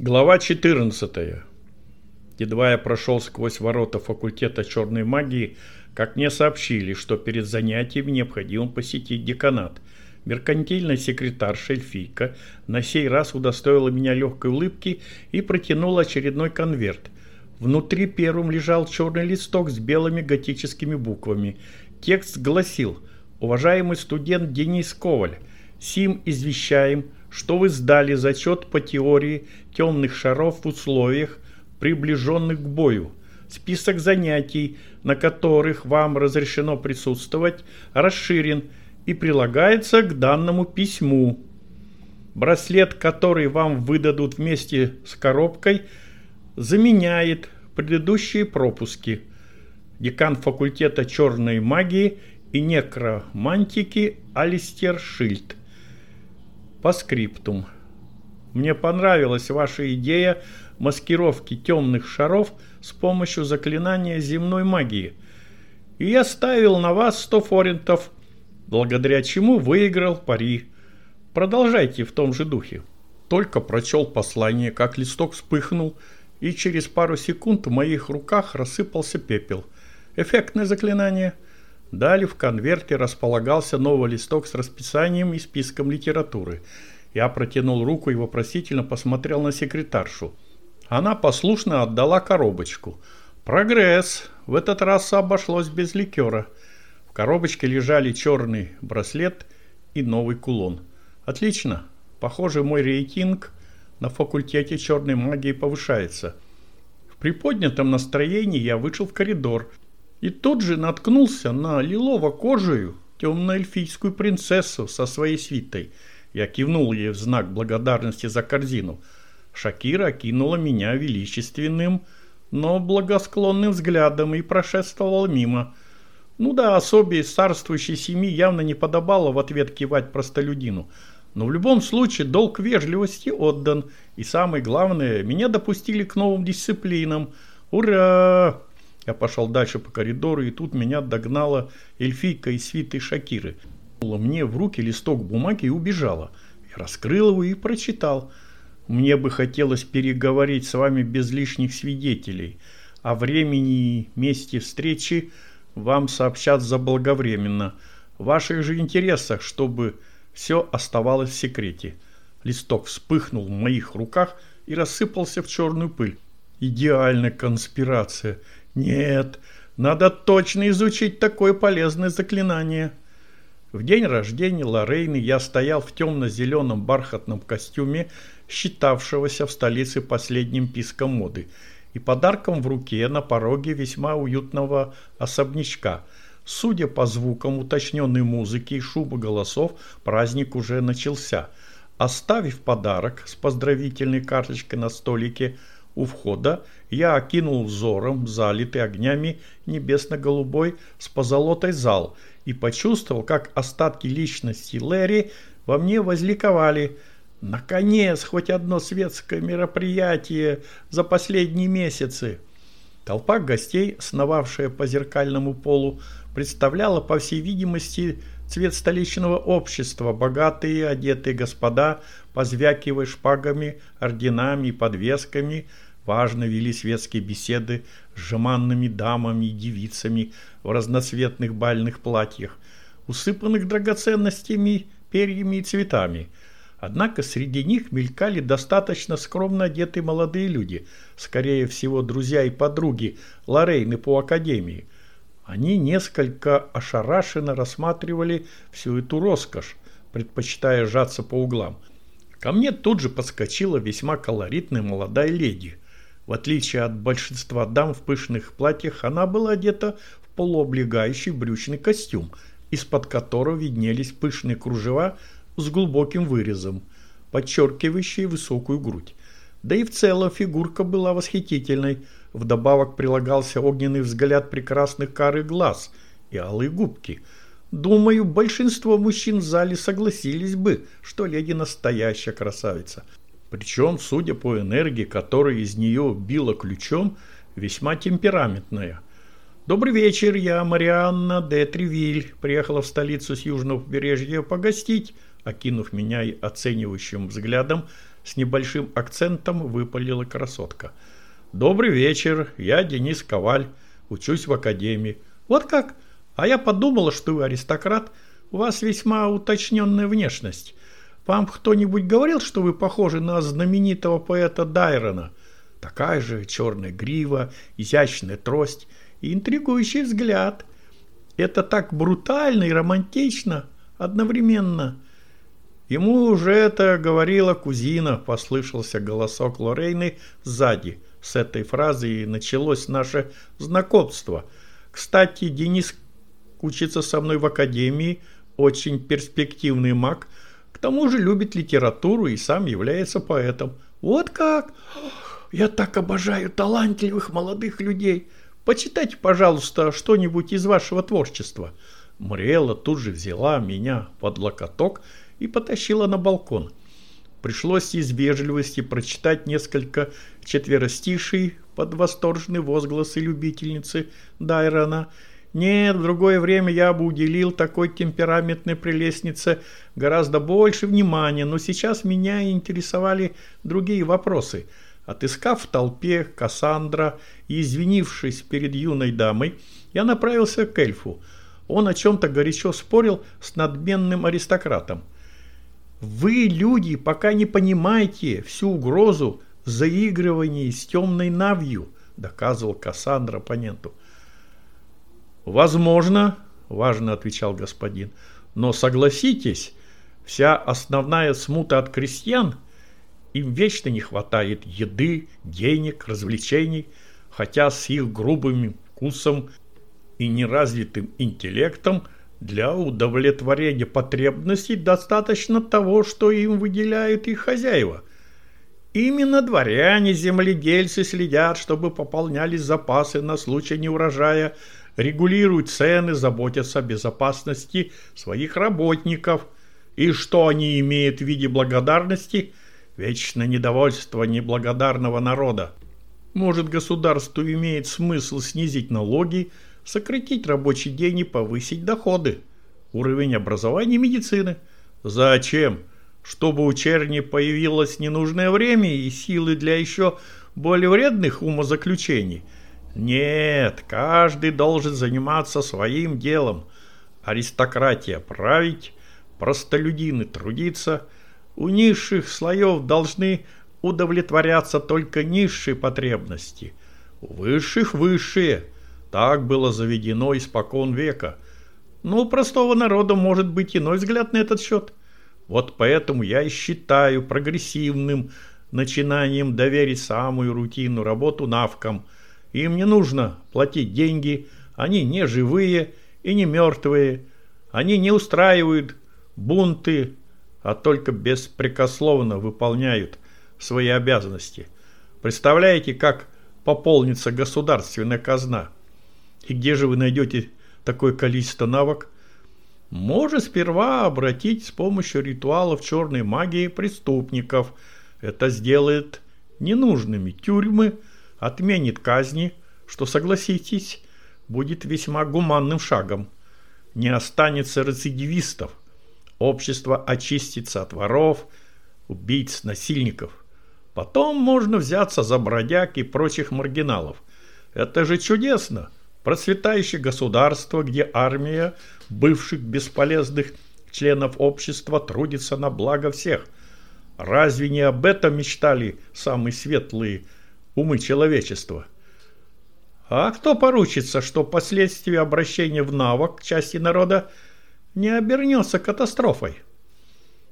Глава 14. Едва я прошел сквозь ворота факультета черной магии, как мне сообщили, что перед занятием необходимо посетить деканат. Меркантильная секретарша Эльфийка на сей раз удостоила меня легкой улыбки и протянула очередной конверт. Внутри первым лежал черный листок с белыми готическими буквами. Текст гласил «Уважаемый студент Денис Коваль, сим извещаем, что вы сдали зачет по теории темных шаров в условиях, приближенных к бою. Список занятий, на которых вам разрешено присутствовать, расширен и прилагается к данному письму. Браслет, который вам выдадут вместе с коробкой, заменяет предыдущие пропуски. Декан факультета черной магии и некромантики Алистер Шильд – по скриптум. Мне понравилась ваша идея маскировки темных шаров с помощью заклинания земной магии. И я ставил на вас 100 форинтов, благодаря чему выиграл пари. Продолжайте в том же духе. Только прочел послание, как листок вспыхнул, и через пару секунд в моих руках рассыпался пепел. Эффектное заклинание – Далее в конверте располагался новый листок с расписанием и списком литературы. Я протянул руку и вопросительно посмотрел на секретаршу. Она послушно отдала коробочку. Прогресс. В этот раз обошлось без ликера. В коробочке лежали черный браслет и новый кулон. Отлично. Похоже, мой рейтинг на факультете черной магии повышается. В приподнятом настроении я вышел в коридор – и тут же наткнулся на лилово-кожую темно-эльфийскую принцессу со своей свитой. Я кивнул ей в знак благодарности за корзину. Шакира окинула меня величественным, но благосклонным взглядом и прошествовала мимо. Ну да, особе царствующей семьи явно не подобало в ответ кивать простолюдину. Но в любом случае долг вежливости отдан. И самое главное, меня допустили к новым дисциплинам. Ура! Я пошел дальше по коридору, и тут меня догнала эльфийка из свиты Шакиры. Мне в руки листок бумаги и убежала. Я раскрыл его и прочитал. Мне бы хотелось переговорить с вами без лишних свидетелей. О времени и месте встречи вам сообщат заблаговременно. В ваших же интересах, чтобы все оставалось в секрете. Листок вспыхнул в моих руках и рассыпался в черную пыль. Идеальная конспирация. Нет, надо точно изучить такое полезное заклинание. В день рождения Лорейны я стоял в темно-зеленом бархатном костюме, считавшегося в столице последним писком моды, и подарком в руке на пороге весьма уютного особнячка. Судя по звукам уточненной музыки и шуба голосов, праздник уже начался. Оставив подарок с поздравительной карточкой на столике – у входа я окинул взором залитый огнями небесно-голубой с позолотой зал и почувствовал, как остатки личности Лэри во мне возликовали. Наконец, хоть одно светское мероприятие за последние месяцы. Толпа гостей, сновавшая по зеркальному полу, представляла, по всей видимости, цвет столичного общества, богатые одетые господа, позвякивая шпагами, орденами и подвесками – Важно вели светские беседы с жеманными дамами и девицами в разноцветных бальных платьях, усыпанных драгоценностями, перьями и цветами. Однако среди них мелькали достаточно скромно одетые молодые люди, скорее всего, друзья и подруги Лорейны по академии. Они несколько ошарашенно рассматривали всю эту роскошь, предпочитая сжаться по углам. Ко мне тут же подскочила весьма колоритная молодая леди – в отличие от большинства дам в пышных платьях, она была одета в полуоблегающий брючный костюм, из-под которого виднелись пышные кружева с глубоким вырезом, подчеркивающие высокую грудь. Да и в целом фигурка была восхитительной. Вдобавок прилагался огненный взгляд прекрасных карых глаз и алые губки. Думаю, большинство мужчин в зале согласились бы, что леди настоящая красавица – причем, судя по энергии, которая из нее била ключом, весьма темпераментная. «Добрый вечер, я Марианна де Тревиль. Приехала в столицу с южного побережья погостить», окинув меня оценивающим взглядом, с небольшим акцентом выпалила красотка. «Добрый вечер, я Денис Коваль, учусь в академии». «Вот как? А я подумала, что вы аристократ. У вас весьма уточненная внешность. Вам кто-нибудь говорил, что вы похожи на знаменитого поэта Дайрона? Такая же черная грива, изящная трость и интригующий взгляд. Это так брутально и романтично одновременно. Ему уже это говорила кузина, послышался голосок Лорейны сзади. С этой фразы и началось наше знакомство. Кстати, Денис учится со мной в академии, очень перспективный маг – тому же любит литературу и сам является поэтом. Вот как! Я так обожаю талантливых молодых людей. Почитайте, пожалуйста, что-нибудь из вашего творчества. Мрела тут же взяла меня под локоток и потащила на балкон. Пришлось из вежливости прочитать несколько четверостишей под восторженные возгласы любительницы Дайрона – нет, в другое время я бы уделил такой темпераментной прелестнице гораздо больше внимания, но сейчас меня интересовали другие вопросы. Отыскав в толпе Кассандра и извинившись перед юной дамой, я направился к эльфу. Он о чем-то горячо спорил с надменным аристократом. «Вы, люди, пока не понимаете всю угрозу заигрывания с темной навью», доказывал Кассандра оппоненту. «Возможно», – важно отвечал господин, – «но согласитесь, вся основная смута от крестьян, им вечно не хватает еды, денег, развлечений, хотя с их грубым вкусом и неразвитым интеллектом для удовлетворения потребностей достаточно того, что им выделяют их хозяева. Именно дворяне-земледельцы следят, чтобы пополнялись запасы на случай неурожая – регулируют цены, заботятся о безопасности своих работников. И что они имеют в виде благодарности? Вечное недовольство неблагодарного народа. Может, государству имеет смысл снизить налоги, сократить рабочий день и повысить доходы. Уровень образования и медицины. Зачем? Чтобы у черни появилось ненужное время и силы для еще более вредных умозаключений – нет, каждый должен заниматься своим делом. Аристократия править, простолюдины трудиться. У низших слоев должны удовлетворяться только низшие потребности. У высших – высшие. Так было заведено испокон века. Но у простого народа может быть иной взгляд на этот счет. Вот поэтому я и считаю прогрессивным начинанием доверить самую рутинную работу навкам – им не нужно платить деньги, они не живые и не мертвые. Они не устраивают бунты, а только беспрекословно выполняют свои обязанности. Представляете, как пополнится государственная казна? И где же вы найдете такое количество навык? Можно сперва обратить с помощью ритуалов черной магии преступников. Это сделает ненужными тюрьмы, отменит казни, что, согласитесь, будет весьма гуманным шагом. Не останется рецидивистов. Общество очистится от воров, убийц, насильников. Потом можно взяться за бродяг и прочих маргиналов. Это же чудесно! Процветающее государство, где армия бывших бесполезных членов общества трудится на благо всех. Разве не об этом мечтали самые светлые умы человечества. А кто поручится, что последствия обращения в навык части народа не обернется катастрофой?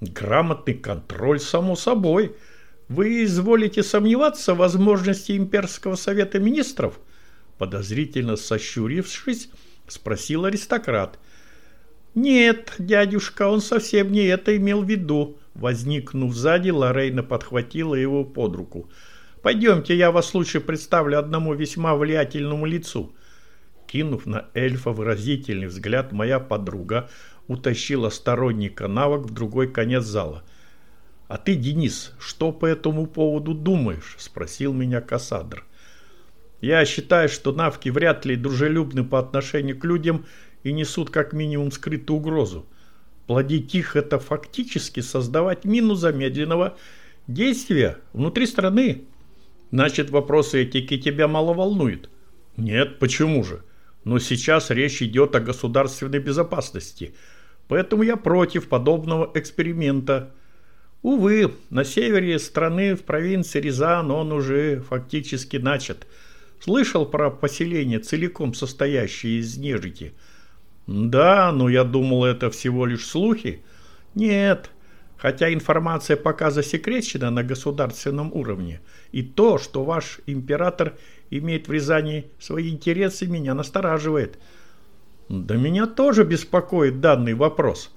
Грамотный контроль, само собой. Вы изволите сомневаться в возможности имперского совета министров? Подозрительно сощурившись, спросил аристократ. «Нет, дядюшка, он совсем не это имел в виду». Возникнув сзади, Лорейна подхватила его под руку – Пойдемте, я вас лучше представлю одному весьма влиятельному лицу». Кинув на эльфа выразительный взгляд, моя подруга утащила сторонника навык в другой конец зала. «А ты, Денис, что по этому поводу думаешь?» – спросил меня Кассандр. «Я считаю, что навки вряд ли дружелюбны по отношению к людям и несут как минимум скрытую угрозу. Плодить их – это фактически создавать мину замедленного Действия внутри страны. Значит, вопросы этики тебя мало волнуют. Нет, почему же? Но сейчас речь идет о государственной безопасности. Поэтому я против подобного эксперимента. Увы, на севере страны, в провинции Рязан, он уже фактически начат. Слышал про поселение, целиком состоящее из нежити? Да, но я думал, это всего лишь слухи. Нет, хотя информация пока засекречена на государственном уровне. И то, что ваш император имеет в Рязани свои интересы, меня настораживает. Да меня тоже беспокоит данный вопрос.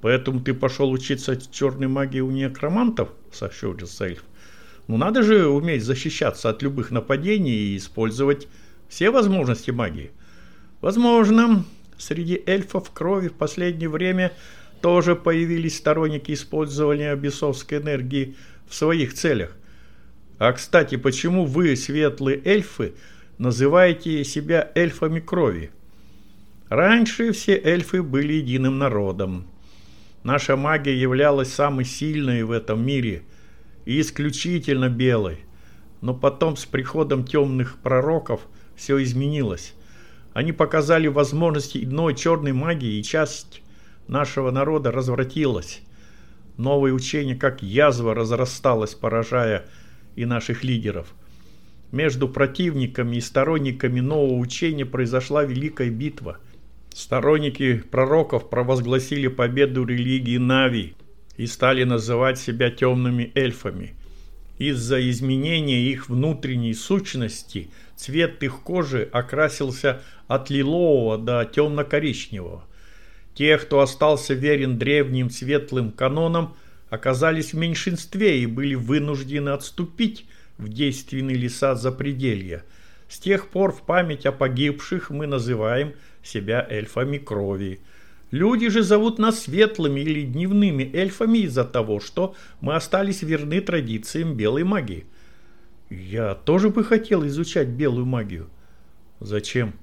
Поэтому ты пошел учиться черной магии у некромантов, сощурился эльф. Ну надо же уметь защищаться от любых нападений и использовать все возможности магии. Возможно, среди эльфов крови в последнее время тоже появились сторонники использования бесовской энергии в своих целях. А, кстати, почему вы, светлые эльфы, называете себя эльфами крови? Раньше все эльфы были единым народом. Наша магия являлась самой сильной в этом мире и исключительно белой. Но потом с приходом темных пророков все изменилось. Они показали возможности иной черной магии, и часть нашего народа развратилась. Новое учение, как язва, разрасталось, поражая и наших лидеров. Между противниками и сторонниками нового учения произошла великая битва. Сторонники пророков провозгласили победу религии Нави и стали называть себя темными эльфами. Из-за изменения их внутренней сущности цвет их кожи окрасился от лилового до темно-коричневого. Те, кто остался верен древним светлым канонам, оказались в меньшинстве и были вынуждены отступить в действенные леса запределья. С тех пор в память о погибших мы называем себя эльфами крови. Люди же зовут нас светлыми или дневными эльфами из-за того, что мы остались верны традициям белой магии. Я тоже бы хотел изучать белую магию. Зачем?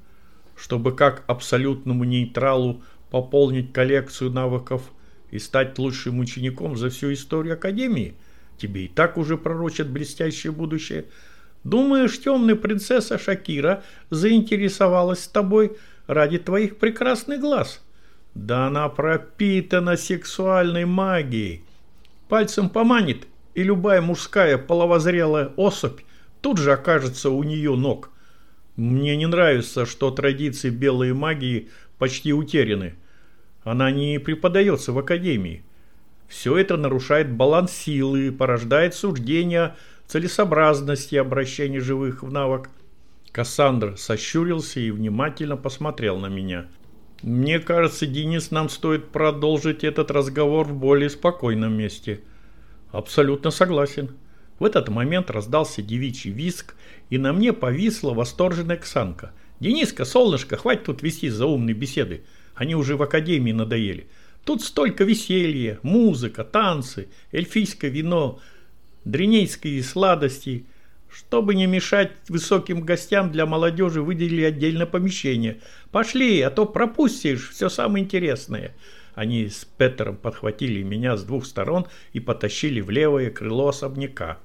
Чтобы как абсолютному нейтралу пополнить коллекцию навыков и стать лучшим учеником за всю историю Академии? Тебе и так уже пророчат блестящее будущее. Думаешь, темная принцесса Шакира заинтересовалась тобой ради твоих прекрасных глаз? Да она пропитана сексуальной магией. Пальцем поманит, и любая мужская половозрелая особь тут же окажется у нее ног. Мне не нравится, что традиции белой магии почти утеряны. Она не преподается в академии. Все это нарушает баланс силы, порождает суждения целесообразности обращения живых в навык. Кассандр сощурился и внимательно посмотрел на меня. «Мне кажется, Денис, нам стоит продолжить этот разговор в более спокойном месте». «Абсолютно согласен». В этот момент раздался девичий виск, и на мне повисла восторженная Ксанка. «Дениска, солнышко, хватит тут вести за умные беседы. Они уже в академии надоели. Тут столько веселья, музыка, танцы, эльфийское вино, дренейские сладости. Чтобы не мешать высоким гостям, для молодежи выделили отдельное помещение. Пошли, а то пропустишь все самое интересное. Они с Петером подхватили меня с двух сторон и потащили в левое крыло особняка.